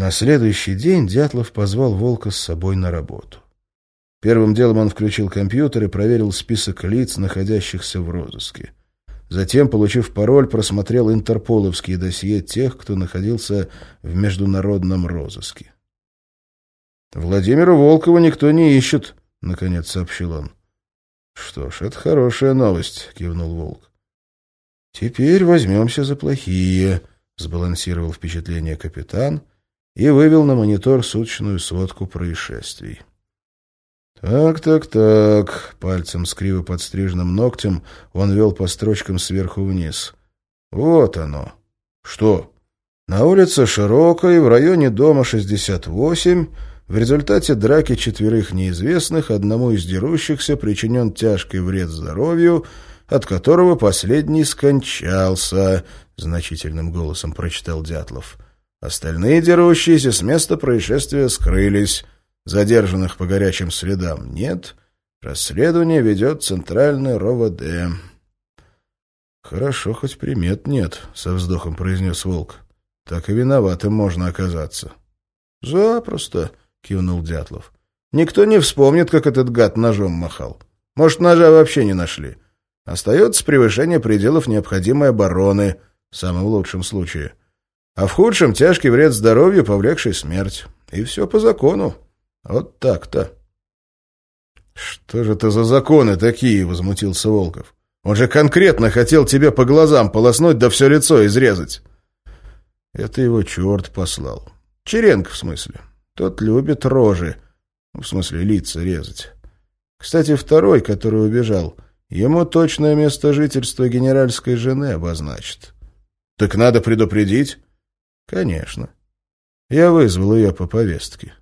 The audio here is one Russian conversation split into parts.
На следующий день Дятлов позвал Волка с собой на работу. Первым делом он включил компьютер и проверил список лиц, находящихся в розыске. Затем, получив пароль, просмотрел интерполовские досье тех, кто находился в международном розыске. «Владимира Волкова никто не ищет», — наконец сообщил он. «Что ж, это хорошая новость», — кивнул Волк. «Теперь возьмемся за плохие», — сбалансировал впечатление капитан и вывел на монитор суточную сводку происшествий. «Так, так, так», — пальцем с криво подстриженным ногтем он вел по строчкам сверху вниз. «Вот оно». «Что?» «На улице Широкой, в районе дома 68, в результате драки четверых неизвестных одному из дерущихся причинен тяжкий вред здоровью, от которого последний скончался», — значительным голосом прочитал Дятлов. «Остальные дерущиеся с места происшествия скрылись». Задержанных по горячим следам нет. Расследование ведет Центральный РОВД. «Хорошо, хоть примет нет», — со вздохом произнес Волк. «Так и виноватым можно оказаться». «Запросто», — кивнул Дятлов. «Никто не вспомнит, как этот гад ножом махал. Может, ножа вообще не нашли. Остается превышение пределов необходимой обороны, в самом лучшем случае. А в худшем — тяжкий вред здоровью, повлекший смерть. И все по закону». Вот так-то. «Что же это за законы такие?» — возмутился Волков. «Он же конкретно хотел тебе по глазам полоснуть да все лицо изрезать». Это его черт послал. Черенко, в смысле. Тот любит рожи, в смысле лица резать. Кстати, второй, который убежал, ему точное место жительства генеральской жены обозначит. Так надо предупредить? Конечно. Я вызвал ее по повестке.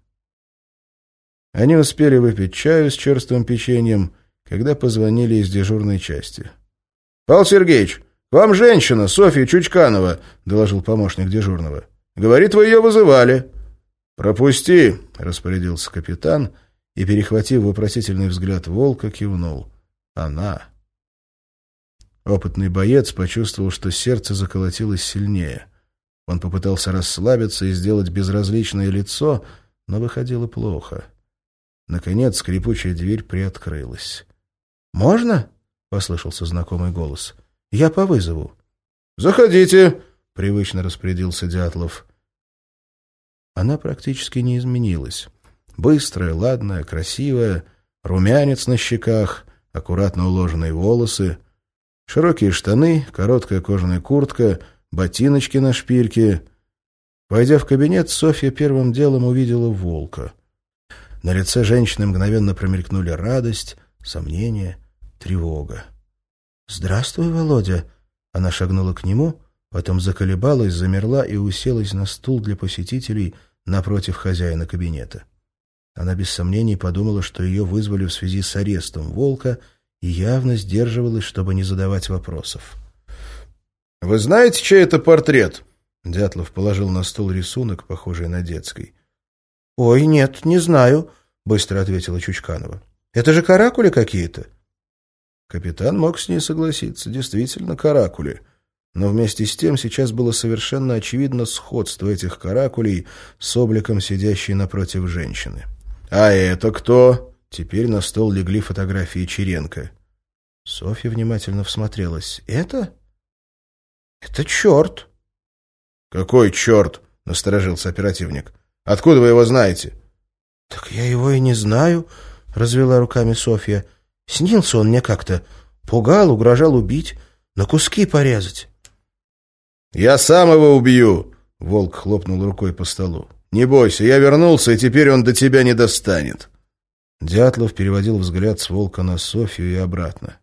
Они успели выпить чаю с черствым печеньем, когда позвонили из дежурной части. — Павел Сергеевич, вам женщина, Софья Чучканова, — доложил помощник дежурного. — Говорит, вы ее вызывали. — Пропусти, — распорядился капитан и, перехватив вопросительный взгляд волка, кивнул. — Она. Опытный боец почувствовал, что сердце заколотилось сильнее. Он попытался расслабиться и сделать безразличное лицо, но выходило плохо. — Наконец скрипучая дверь приоткрылась. «Можно?» — послышался знакомый голос. «Я по вызову». «Заходите!» — привычно распорядился Дятлов. Она практически не изменилась. Быстрая, ладная, красивая, румянец на щеках, аккуратно уложенные волосы, широкие штаны, короткая кожаная куртка, ботиночки на шпильке. Войдя в кабинет, Софья первым делом увидела волка — на лице женщины мгновенно промелькнули радость, сомнение, тревога. «Здравствуй, Володя!» Она шагнула к нему, потом заколебалась, замерла и уселась на стул для посетителей напротив хозяина кабинета. Она без сомнений подумала, что ее вызвали в связи с арестом волка и явно сдерживалась, чтобы не задавать вопросов. «Вы знаете, чей это портрет?» Дятлов положил на стол рисунок, похожий на детский. «Ой, нет, не знаю», — быстро ответила Чучканова. «Это же каракули какие-то». Капитан мог с ней согласиться. Действительно, каракули. Но вместе с тем сейчас было совершенно очевидно сходство этих каракулей с обликом сидящей напротив женщины. «А это кто?» Теперь на стол легли фотографии Черенко. Софья внимательно всмотрелась. «Это? Это черт!» «Какой черт?» — насторожился оперативник. Откуда вы его знаете?» «Так я его и не знаю», — развела руками Софья. «Снился он мне как-то. Пугал, угрожал убить, на куски порезать». «Я сам его убью!» — волк хлопнул рукой по столу. «Не бойся, я вернулся, и теперь он до тебя не достанет». Дятлов переводил взгляд с волка на Софью и обратно.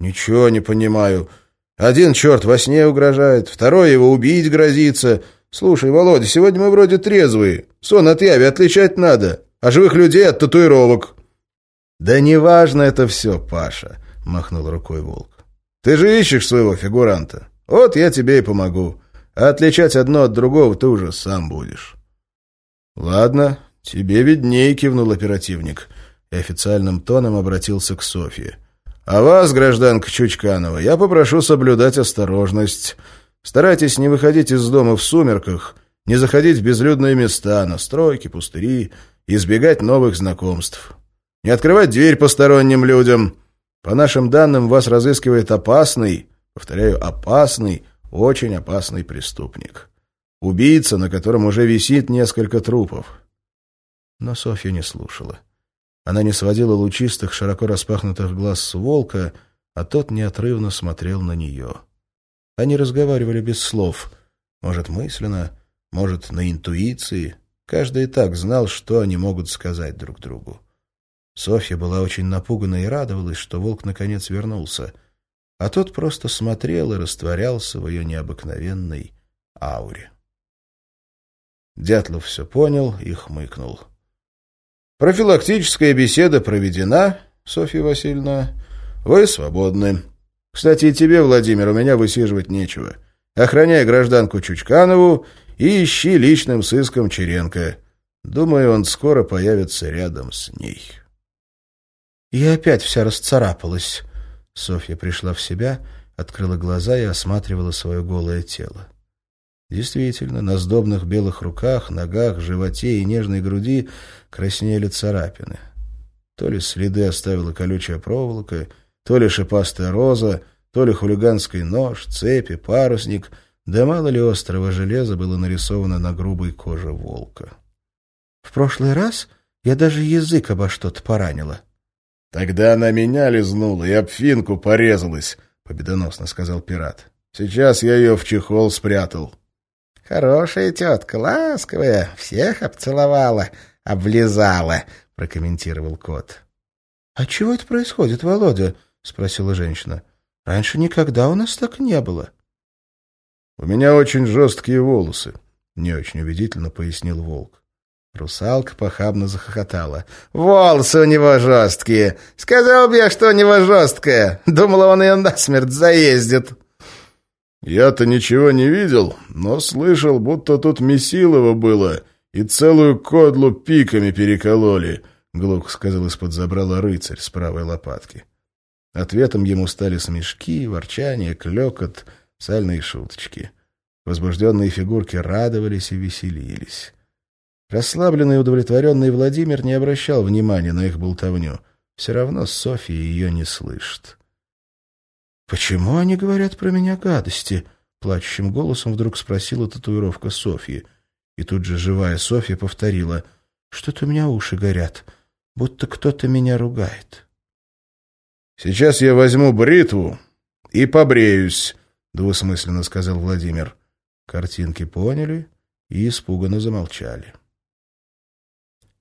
«Ничего не понимаю. Один черт во сне угрожает, второй его убить грозится, «Слушай, Володя, сегодня мы вроде трезвые. Сон от яви отличать надо, а живых людей от татуировок». «Да неважно это все, Паша», — махнул рукой Волк. «Ты же ищешь своего фигуранта. Вот я тебе и помогу. А отличать одно от другого ты уже сам будешь». «Ладно, тебе виднее», — кивнул оперативник. И официальным тоном обратился к Софье. «А вас, гражданка Чучканова, я попрошу соблюдать осторожность». Старайтесь не выходить из дома в сумерках не заходить в безлюдные места, на стройки, пустыри, избегать новых знакомств. Не открывать дверь посторонним людям. По нашим данным, вас разыскивает опасный, повторяю, опасный, очень опасный преступник. Убийца, на котором уже висит несколько трупов. Но Софья не слушала. Она не сводила лучистых, широко распахнутых глаз с волка, а тот неотрывно смотрел на нее. Они разговаривали без слов, может, мысленно, может, на интуиции. Каждый и так знал, что они могут сказать друг другу. Софья была очень напугана и радовалась, что волк наконец вернулся, а тот просто смотрел и растворялся в ее необыкновенной ауре. Дятлов все понял и хмыкнул. «Профилактическая беседа проведена, Софья Васильевна. Вы свободны. Кстати, и тебе, Владимир, у меня высиживать нечего. Охраняй гражданку Чучканову и ищи личным сыском Черенко. Думаю, он скоро появится рядом с ней». Я опять вся расцарапалась. Софья пришла в себя, открыла глаза и осматривала свое голое тело. Действительно, на сдобных белых руках, ногах, животе и нежной груди краснели царапины. То ли следы оставила колючая проволока, то ли шипастая роза, то ли хулиганский нож, цепи, парусник, да мало ли острого железа было нарисовано на грубой коже волка. В прошлый раз я даже язык обо что-то поранила. — Тогда она меня лизнула и об финку порезалась, — победоносно сказал пират. — Сейчас я ее в чехол спрятал. — «Хорошая тетка, ласковая, всех обцеловала, облизала», — прокомментировал кот. «А чего это происходит, Володя?» — спросила женщина. «Раньше никогда у нас так не было». «У меня очень жесткие волосы», — не очень убедительно пояснил волк. Русалка похабно захохотала. «Волосы у него жесткие! Сказал бы я, что у него жесткое! Думала, он ее насмерть заездит!» Я-то ничего не видел, но слышал, будто тут Месилово было, и целую кодлу пиками перекололи, — глухо сказал из-под забрала рыцарь с правой лопатки. Ответом ему стали смешки, ворчание, клекот, сальные шуточки. Возбужденные фигурки радовались и веселились. Расслабленный и удовлетворенный Владимир не обращал внимания на их болтовню. Все равно Софья ее не слышит. «Почему они говорят про меня гадости?» — плачущим голосом вдруг спросила татуировка Софьи. И тут же живая Софья повторила. «Что-то у меня уши горят, будто кто-то меня ругает». «Сейчас я возьму бритву и побреюсь», — двусмысленно сказал Владимир. Картинки поняли и испуганно замолчали.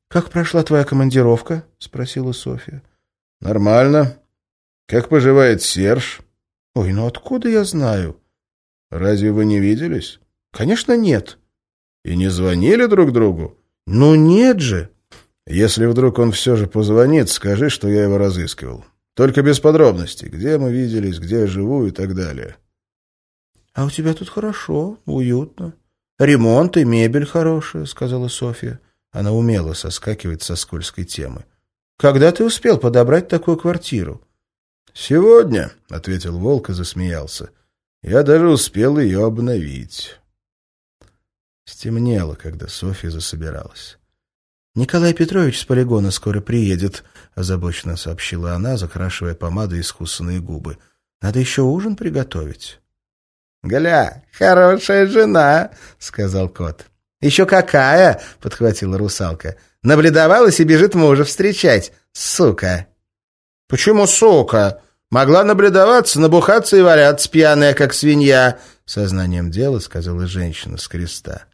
«Как прошла твоя командировка?» — спросила Софья. «Нормально. Как поживает Серж?» «Ой, ну откуда я знаю?» «Разве вы не виделись?» «Конечно, нет». «И не звонили друг другу?» «Ну нет же!» «Если вдруг он все же позвонит, скажи, что я его разыскивал. Только без подробностей, где мы виделись, где я живу и так далее». «А у тебя тут хорошо, уютно. Ремонт и мебель хорошая», — сказала Софья. Она умела соскакивать со скользкой темы. «Когда ты успел подобрать такую квартиру?» «Сегодня», — ответил Волк и засмеялся. «Я даже успел ее обновить». Стемнело, когда Софья засобиралась. «Николай Петрович с полигона скоро приедет», — озабоченно сообщила она, закрашивая помадой искусанные губы. «Надо еще ужин приготовить». «Гля, хорошая жена», — сказал кот. «Еще какая!» — подхватила русалка. «Набледовалась и бежит мужа встречать, сука!» «Почему сука? Могла наблюдаваться, набухаться и валяться пьяная, как свинья», — сознанием дела сказала женщина с креста.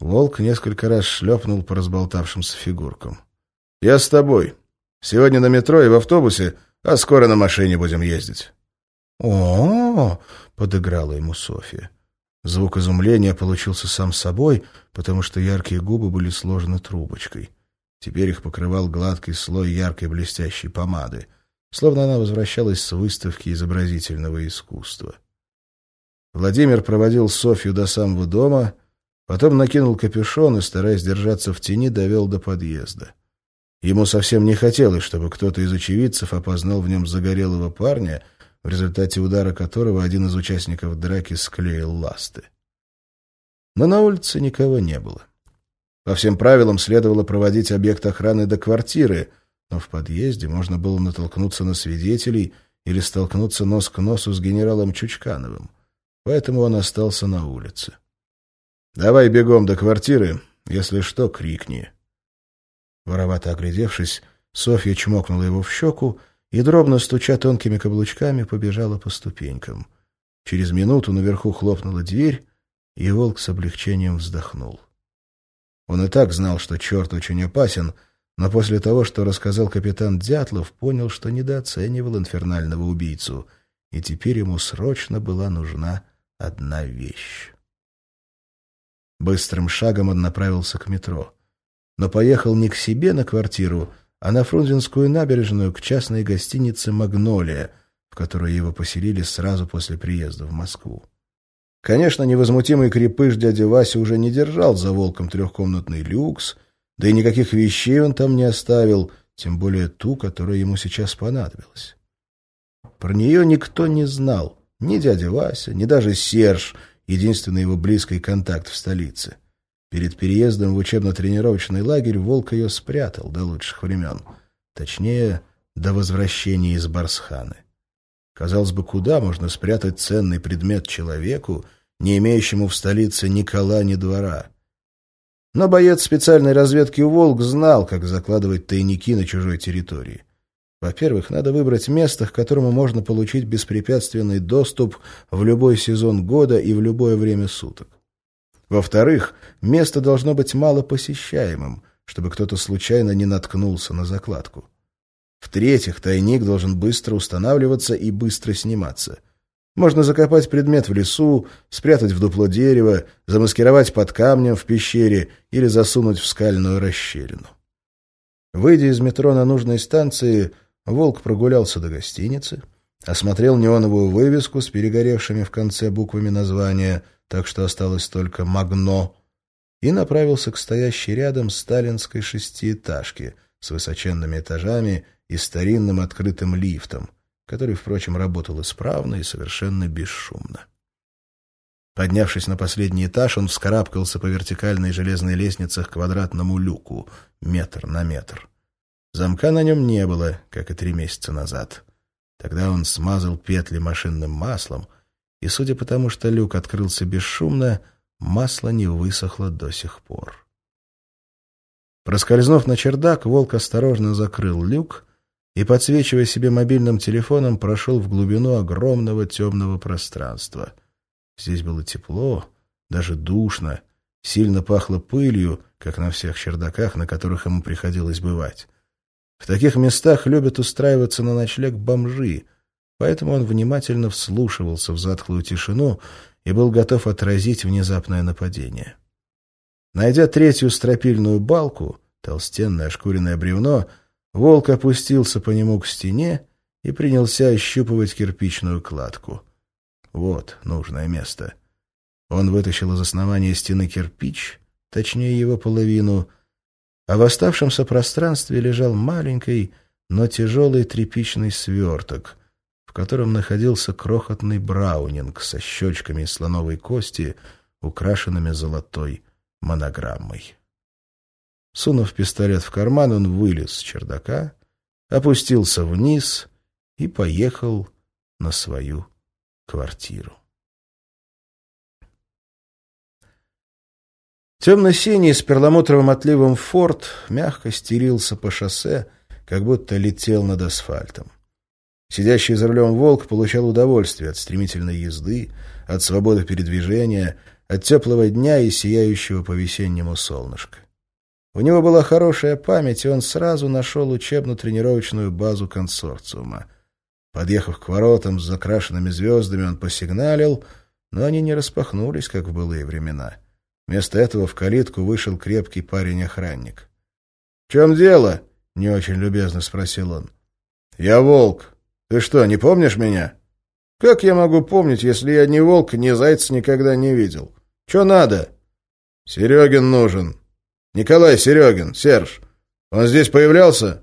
Волк несколько раз шлепнул по разболтавшимся фигуркам. «Я с тобой. Сегодня на метро и в автобусе, а скоро на машине будем ездить». «О-о-о!» — подыграла ему Софья. Звук изумления получился сам собой, потому что яркие губы были сложены трубочкой. Теперь их покрывал гладкий слой яркой блестящей помады, словно она возвращалась с выставки изобразительного искусства. Владимир проводил Софью до самого дома, потом накинул капюшон и, стараясь держаться в тени, довел до подъезда. Ему совсем не хотелось, чтобы кто-то из очевидцев опознал в нем загорелого парня, в результате удара которого один из участников драки склеил ласты. Но на улице никого не было. По всем правилам следовало проводить объект охраны до квартиры, но в подъезде можно было натолкнуться на свидетелей или столкнуться нос к носу с генералом Чучкановым. Поэтому он остался на улице. «Давай бегом до квартиры, если что, крикни». Воровато оглядевшись, Софья чмокнула его в щеку и, дробно стуча тонкими каблучками, побежала по ступенькам. Через минуту наверху хлопнула дверь, и волк с облегчением вздохнул. Он и так знал, что черт очень опасен, но после того, что рассказал капитан Дятлов, понял, что недооценивал инфернального убийцу, и теперь ему срочно была нужна одна вещь. Быстрым шагом он направился к метро. Но поехал не к себе на квартиру, а на Фрунзенскую набережную к частной гостинице «Магнолия», в которой его поселили сразу после приезда в Москву. Конечно, невозмутимый крепыш дядя Вася уже не держал за волком трехкомнатный люкс, да и никаких вещей он там не оставил, тем более ту, которая ему сейчас понадобилась. Про нее никто не знал, ни дядя Вася, ни даже Серж, единственный его близкий контакт в столице. Перед переездом в учебно-тренировочный лагерь Волк ее спрятал до лучших времен. Точнее, до возвращения из Барсханы. Казалось бы, куда можно спрятать ценный предмет человеку, не имеющему в столице ни кола, ни двора? Но боец специальной разведки «Волк» знал, как закладывать тайники на чужой территории. Во-первых, надо выбрать место, к которому можно получить беспрепятственный доступ в любой сезон года и в любое время суток. Во-вторых, место должно быть мало посещаемым, чтобы кто-то случайно не наткнулся на закладку. В-третьих, тайник должен быстро устанавливаться и быстро сниматься. Можно закопать предмет в лесу, спрятать в дупло дерева, замаскировать под камнем в пещере или засунуть в скальную расщелину. Выйдя из метро на нужной станции, Волк прогулялся до гостиницы, осмотрел неоновую вывеску с перегоревшими в конце буквами названия — так что осталось только «Магно», и направился к стоящей рядом сталинской шестиэтажке с высоченными этажами и старинным открытым лифтом, который, впрочем, работал исправно и совершенно бесшумно. Поднявшись на последний этаж, он вскарабкался по вертикальной железной лестнице к квадратному люку, метр на метр. Замка на нем не было, как и три месяца назад. Тогда он смазал петли машинным маслом — и, судя по тому, что люк открылся бесшумно, масло не высохло до сих пор. Проскользнув на чердак, волк осторожно закрыл люк и, подсвечивая себе мобильным телефоном, прошел в глубину огромного темного пространства. Здесь было тепло, даже душно, сильно пахло пылью, как на всех чердаках, на которых ему приходилось бывать. В таких местах любят устраиваться на ночлег бомжи — Поэтому он внимательно вслушивался в затхлую тишину и был готов отразить внезапное нападение. Найдя третью стропильную балку, толстенное ошкуренное бревно, волк опустился по нему к стене и принялся ощупывать кирпичную кладку. Вот нужное место. Он вытащил из основания стены кирпич, точнее его половину, а в оставшемся пространстве лежал маленький, но тяжелый тряпичный сверток, в котором находился крохотный браунинг со щечками из слоновой кости, украшенными золотой монограммой. Сунув пистолет в карман, он вылез с чердака, опустился вниз и поехал на свою квартиру. Темно-синий с перламутровым отливом форт мягко стелился по шоссе, как будто летел над асфальтом. Сидящий за рулем волк получал удовольствие от стремительной езды, от свободы передвижения, от теплого дня и сияющего по-весеннему солнышка. У него была хорошая память, и он сразу нашел учебно-тренировочную базу консорциума. Подъехав к воротам с закрашенными звездами, он посигналил, но они не распахнулись, как в былые времена. Вместо этого в калитку вышел крепкий парень-охранник. — В чем дело? — не очень любезно спросил он. — Я волк, ты что, не помнишь меня? Как я могу помнить, если я ни волк, ни зайца никогда не видел? Что надо? Серегин нужен. Николай Серегин, Серж. Он здесь появлялся?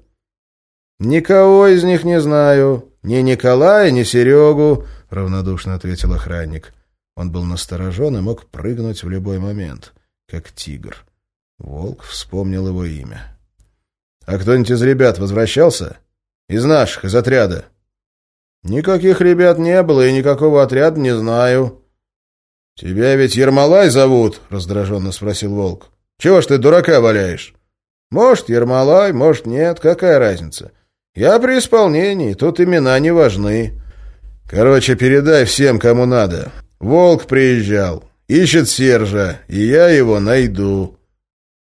Никого из них не знаю. Ни Николая, ни Серегу, равнодушно ответил охранник. Он был насторожен и мог прыгнуть в любой момент, как тигр. Волк вспомнил его имя. — А кто-нибудь из ребят возвращался? Из наших, из отряда? — Никаких ребят не было, и никакого отряда не знаю. — Тебя ведь Ермолай зовут? — раздраженно спросил Волк. — Чего ж ты дурака валяешь? — Может, Ермолай, может, нет, какая разница? Я при исполнении, тут имена не важны. Короче, передай всем, кому надо. Волк приезжал, ищет Сержа, и я его найду.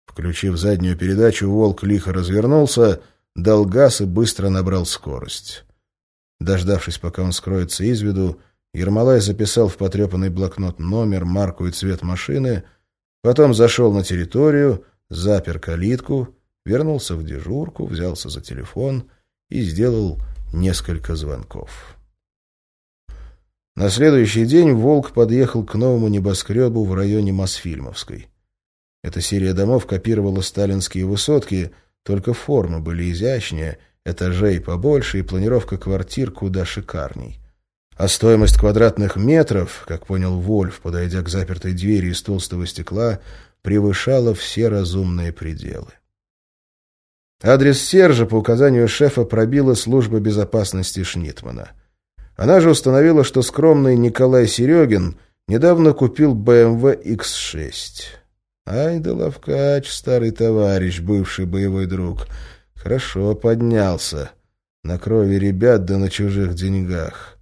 Включив заднюю передачу, волк лихо развернулся, дал газ и быстро набрал скорость. Дождавшись, пока он скроется из виду, Ермолай записал в потрепанный блокнот номер, марку и цвет машины, потом зашел на территорию, запер калитку, вернулся в дежурку, взялся за телефон и сделал несколько звонков. На следующий день «Волк» подъехал к новому небоскребу в районе Мосфильмовской. Эта серия домов копировала сталинские высотки, только формы были изящнее, этажей побольше и планировка квартир куда шикарней. А стоимость квадратных метров, как понял Вольф, подойдя к запертой двери из толстого стекла, превышала все разумные пределы. Адрес Сержа по указанию шефа пробила служба безопасности Шнитмана. Она же установила, что скромный Николай Серегин недавно купил BMW X6. Ай да ловкач, старый товарищ, бывший боевой друг. Хорошо поднялся. На крови ребят да на чужих деньгах.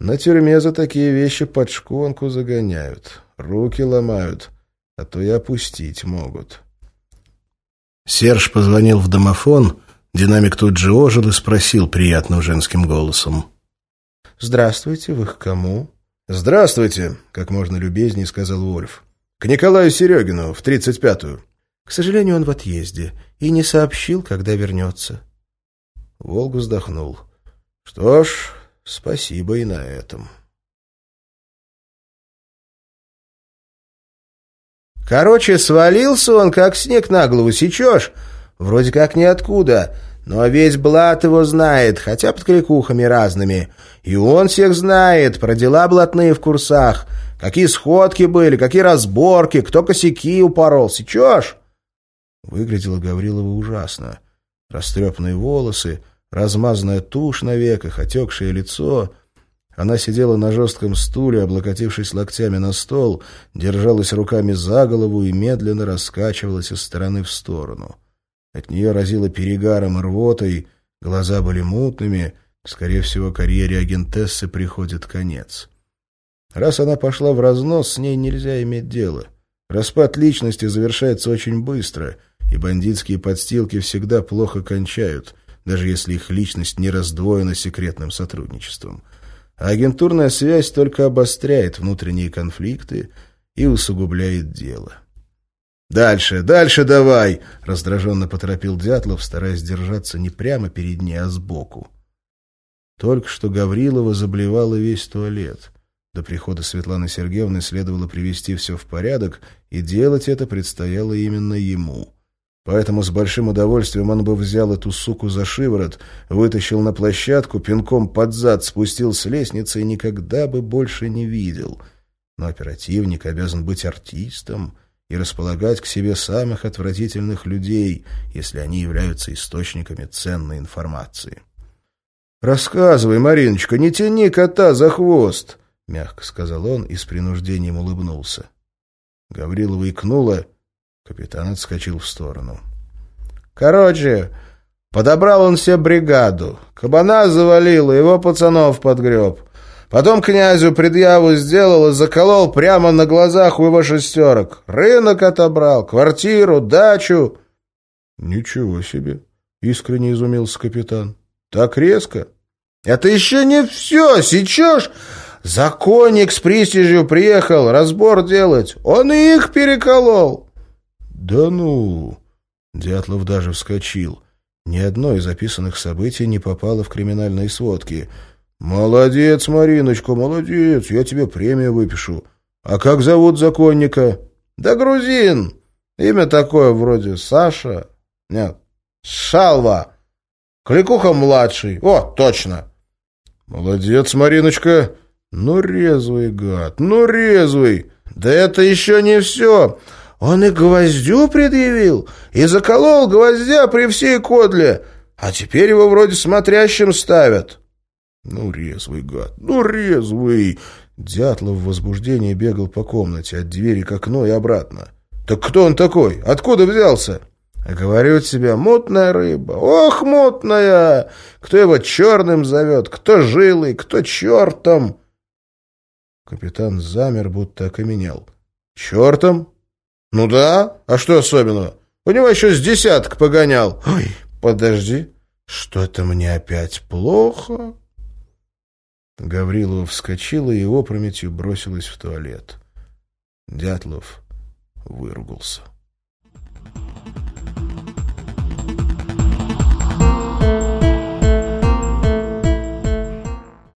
На тюрьме за такие вещи под шконку загоняют. Руки ломают, а то и опустить могут. Серж позвонил в домофон, динамик тут же ожил и спросил приятным женским голосом. «Здравствуйте, вы к кому?» «Здравствуйте», — как можно любезнее сказал Вольф. К Николаю Серегину, в тридцать пятую. К сожалению, он в отъезде и не сообщил, когда вернется. Волк вздохнул. Что ж, спасибо и на этом. Короче, свалился он, как снег на голову, сечешь? Вроде как ниоткуда, но весь блат его знает, хотя под крикухами разными. И он всех знает, про дела блатные в курсах. Какие сходки были, какие разборки, кто косяки упорол. Сечешь?» Выглядело Гаврилова ужасно. Растрепанные волосы, размазанная тушь на веках, отекшее лицо. Она сидела на жестком стуле, облокотившись локтями на стол, держалась руками за голову и медленно раскачивалась из стороны в сторону. От нее разило перегаром и рвотой, глаза были мутными, скорее всего, карьере агентессы приходит конец. Раз она пошла в разнос, с ней нельзя иметь дело. Распад личности завершается очень быстро, и бандитские подстилки всегда плохо кончают, даже если их личность не раздвоена секретным сотрудничеством. А агентурная связь только обостряет внутренние конфликты и усугубляет дело. «Дальше, дальше давай!» — раздраженно поторопил Дятлов, стараясь держаться не прямо перед ней, а сбоку. Только что Гаврилова заблевала весь туалет. До прихода Светланы Сергеевны следовало привести все в порядок, и делать это предстояло именно ему. Поэтому с большим удовольствием он бы взял эту суку за шиворот, вытащил на площадку, пинком под зад спустил с лестницы и никогда бы больше не видел. Но оперативник обязан быть артистом и располагать к себе самых отвратительных людей, если они являются источниками ценной информации. «Рассказывай, Мариночка, не тяни кота за хвост!» — мягко сказал он и с принуждением улыбнулся. Гаврилова икнула, капитан отскочил в сторону. «Короче, подобрал он себе бригаду. Кабана завалил, его пацанов подгреб. Потом князю предъяву сделал и заколол прямо на глазах у его шестерок. Рынок отобрал, квартиру, дачу». «Ничего себе!» — искренне изумился капитан. «Так резко?» «Это еще не все, сечешь?» Законник с престижью приехал разбор делать. Он их переколол. Да ну! Дятлов даже вскочил. Ни одно из записанных событий не попало в криминальные сводки. «Молодец, Мариночка, молодец, я тебе премию выпишу. А как зовут законника?» «Да грузин. Имя такое вроде Саша. Нет, Шалва. Кликуха-младший. О, точно!» «Молодец, Мариночка. Ну, резвый гад, ну, резвый. Да это еще не все. Он и гвоздю предъявил, и заколол гвоздя при всей кодле, а теперь его вроде смотрящим ставят. Ну, резвый гад, ну, резвый. Дятлов в возбуждении бегал по комнате, от двери к окну и обратно. «Так кто он такой? Откуда взялся?» «Говорю тебе, мутная рыба. Ох, мутная! Кто его черным зовет, кто жилый, кто чертом!» Капитан замер, будто окаменел. «Чертом? Ну да, а что особенного? У него еще с десяток погонял. Ой, подожди, что-то мне опять плохо?» Гаврилова вскочила и опрометью бросилась в туалет. Дятлов выругался.